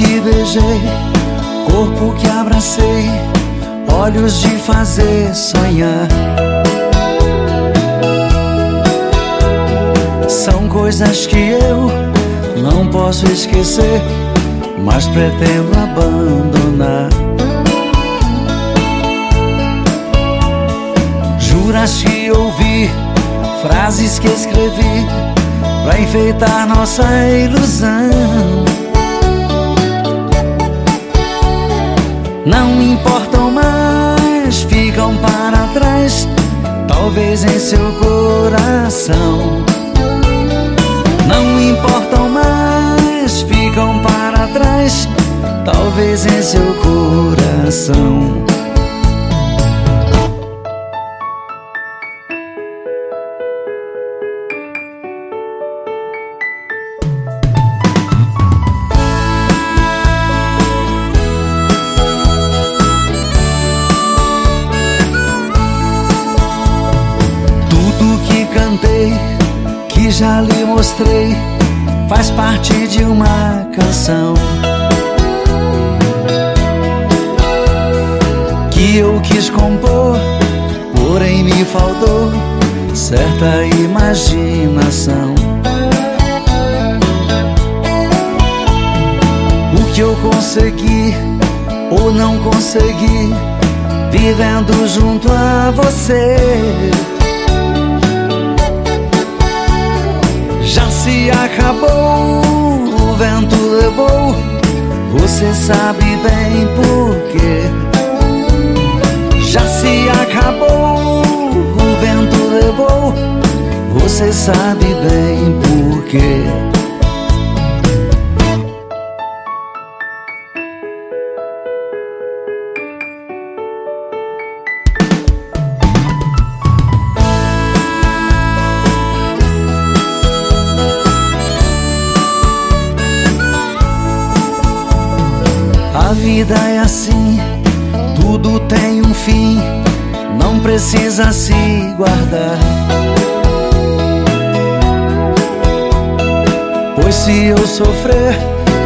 que beijei, corpo que abracei, olhos de fazer sonhar. São coisas que eu não posso esquecer, mas pretendo abandonar. Juras que ouvi, frases que escrevi pra enfeitar nossa ilusão. Não importam mais, ficam para trás, talvez em seu coração. Não importam mais, ficam para trás, talvez em seu coração. Já lhe mostrei, faz parte de uma canção. Que eu quis compor, porém me faltou certa imaginação. O que eu consegui ou não consegui, vivendo junto a você. Acabou, o vento levou, você sabe bem porquê. Já se acabou, o vento levou, você sabe bem porquê. A vida é assim, tudo tem um fim, não precisa se guardar. Pois se eu sofrer,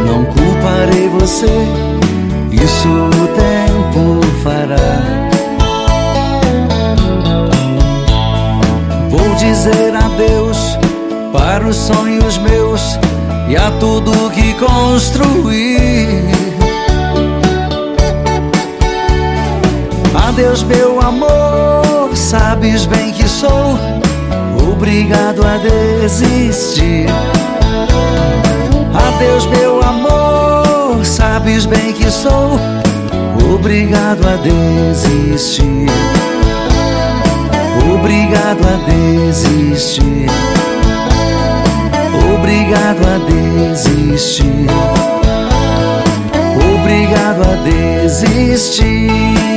não culparei você, isso o tempo fará. Vou dizer adeus para os sonhos meus e a tudo que construí. Adeus, meu amor, sabes bem que sou obrigado a desistir. Adeus, meu amor, sabes bem que sou obrigado a desistir. Obrigado a desistir. Obrigado a desistir. Obrigado a desistir.